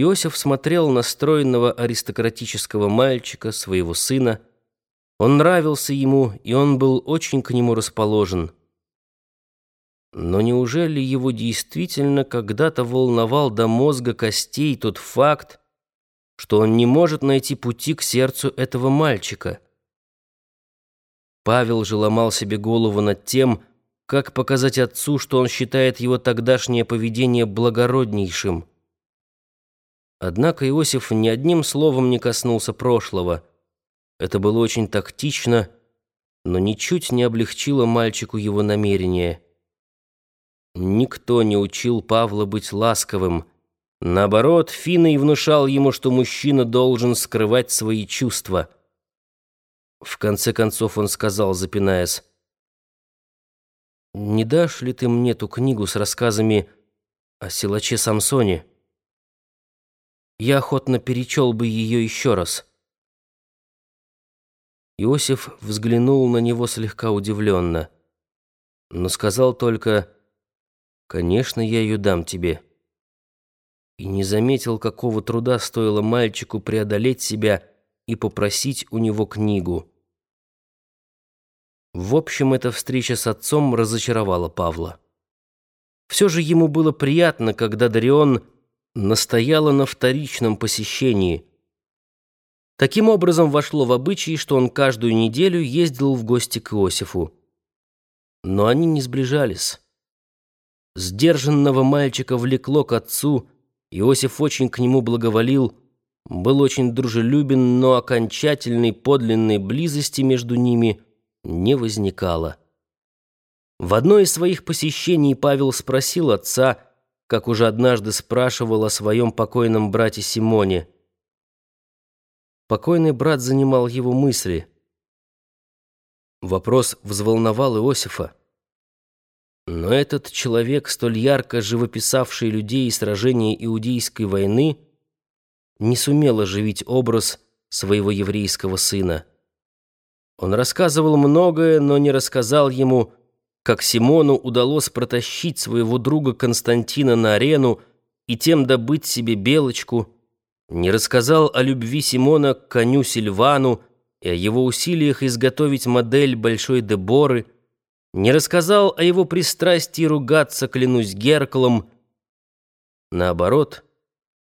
Иосиф смотрел на стройного аристократического мальчика, своего сына. Он нравился ему, и он был очень к нему расположен. Но неужели его действительно когда-то волновал до мозга костей тот факт, что он не может найти пути к сердцу этого мальчика? Павел же ломал себе голову над тем, как показать отцу, что он считает его тогдашнее поведение благороднейшим. Однако Иосиф ни одним словом не коснулся прошлого. Это было очень тактично, но ничуть не облегчило мальчику его намерение. Никто не учил Павла быть ласковым. Наоборот, Финный внушал ему, что мужчина должен скрывать свои чувства. В конце концов он сказал, запинаясь, «Не дашь ли ты мне ту книгу с рассказами о силаче Самсоне?» Я охотно перечел бы ее еще раз. Иосиф взглянул на него слегка удивленно, но сказал только «Конечно, я ее дам тебе». И не заметил, какого труда стоило мальчику преодолеть себя и попросить у него книгу. В общем, эта встреча с отцом разочаровала Павла. Все же ему было приятно, когда Дарион настояла на вторичном посещении. Таким образом вошло в обычай, что он каждую неделю ездил в гости к Иосифу. Но они не сближались. Сдержанного мальчика влекло к отцу, Иосиф очень к нему благоволил, был очень дружелюбен, но окончательной подлинной близости между ними не возникало. В одно из своих посещений Павел спросил отца, как уже однажды спрашивал о своем покойном брате Симоне. Покойный брат занимал его мысли. Вопрос взволновал Иосифа. Но этот человек, столь ярко живописавший людей и сражения Иудейской войны, не сумел оживить образ своего еврейского сына. Он рассказывал многое, но не рассказал ему, как Симону удалось протащить своего друга Константина на арену и тем добыть себе белочку, не рассказал о любви Симона к коню Сильвану и о его усилиях изготовить модель Большой Деборы, не рассказал о его пристрастии ругаться, клянусь Герклом. Наоборот,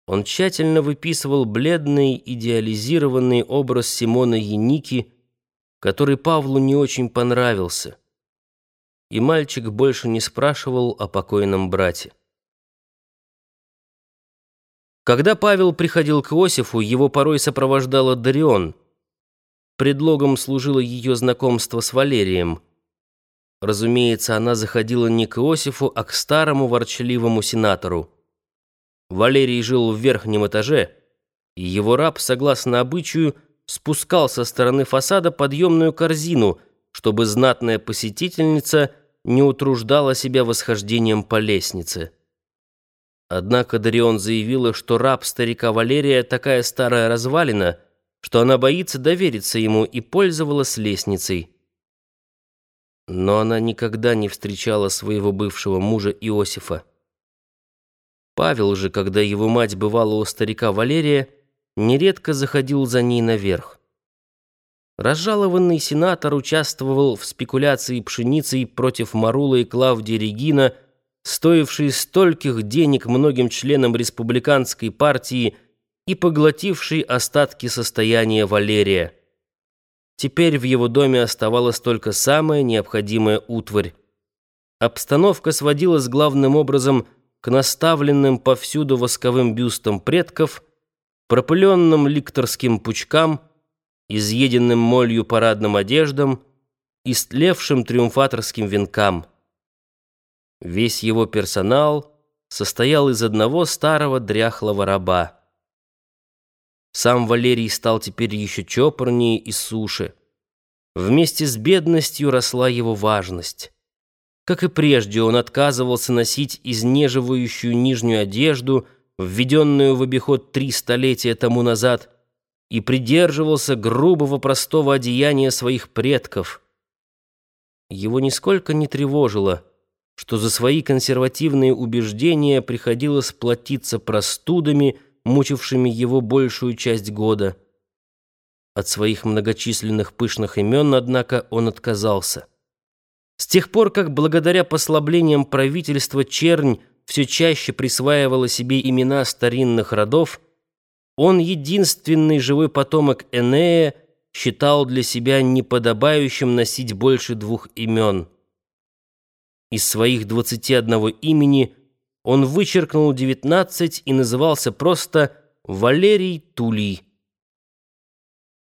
он тщательно выписывал бледный, идеализированный образ Симона Яники, который Павлу не очень понравился и мальчик больше не спрашивал о покойном брате. Когда Павел приходил к Иосифу, его порой сопровождала Дарион. Предлогом служило ее знакомство с Валерием. Разумеется, она заходила не к Иосифу, а к старому ворчливому сенатору. Валерий жил в верхнем этаже, и его раб, согласно обычаю, спускал со стороны фасада подъемную корзину, чтобы знатная посетительница – не утруждала себя восхождением по лестнице. Однако Дарион заявила, что раб старика Валерия такая старая развалина, что она боится довериться ему и пользовалась лестницей. Но она никогда не встречала своего бывшего мужа Иосифа. Павел же, когда его мать бывала у старика Валерия, нередко заходил за ней наверх. Разжалованный сенатор участвовал в спекуляции пшеницей против Марула и Клавдии Регина, стоившей стольких денег многим членам республиканской партии и поглотившей остатки состояния Валерия. Теперь в его доме оставалась только самая необходимая утварь. Обстановка сводилась главным образом к наставленным повсюду восковым бюстам предков, пропыленным ликторским пучкам – изъеденным молью парадным одеждам, истлевшим триумфаторским венкам. Весь его персонал состоял из одного старого дряхлого раба. Сам Валерий стал теперь еще чопорнее и суше. Вместе с бедностью росла его важность. Как и прежде, он отказывался носить изнеживающую нижнюю одежду, введенную в обиход три столетия тому назад, и придерживался грубого простого одеяния своих предков. Его нисколько не тревожило, что за свои консервативные убеждения приходилось платиться простудами, мучившими его большую часть года. От своих многочисленных пышных имен, однако, он отказался. С тех пор, как благодаря послаблениям правительства чернь все чаще присваивала себе имена старинных родов, он, единственный живой потомок Энея, считал для себя неподобающим носить больше двух имен. Из своих двадцати одного имени он вычеркнул девятнадцать и назывался просто Валерий Тулий.